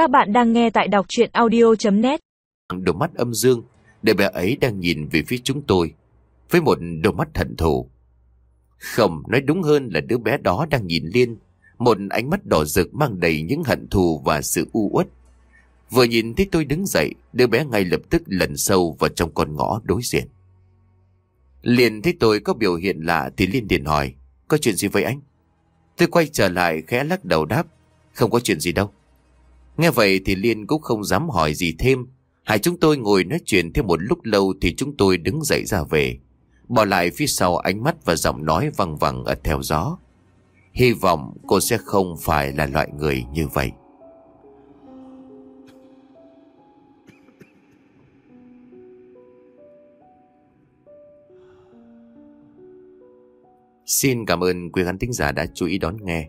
Các bạn đang nghe tại đọc chuyện audio.net Đôi mắt âm dương Đứa bé ấy đang nhìn về phía chúng tôi Với một đôi mắt thần thù. Không, nói đúng hơn là đứa bé đó đang nhìn Liên Một ánh mắt đỏ rực mang đầy những hận thù và sự u uất. Vừa nhìn thấy tôi đứng dậy Đứa bé ngay lập tức lẩn sâu vào trong con ngõ đối diện. Liền thấy tôi có biểu hiện lạ Thì Liên liền hỏi Có chuyện gì với anh? Tôi quay trở lại khẽ lắc đầu đáp Không có chuyện gì đâu. Nghe vậy thì Liên cũng không dám hỏi gì thêm. Hai chúng tôi ngồi nói chuyện thêm một lúc lâu Thì chúng tôi đứng dậy ra về. Bỏ lại phía sau ánh mắt và giọng nói văng vẳng ở theo gió. Hy vọng cô sẽ không phải là loại người như vậy. Xin cảm ơn quý khán thính giả đã chú ý đón nghe.